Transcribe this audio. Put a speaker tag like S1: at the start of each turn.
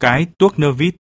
S1: cái tuốc nơ vít.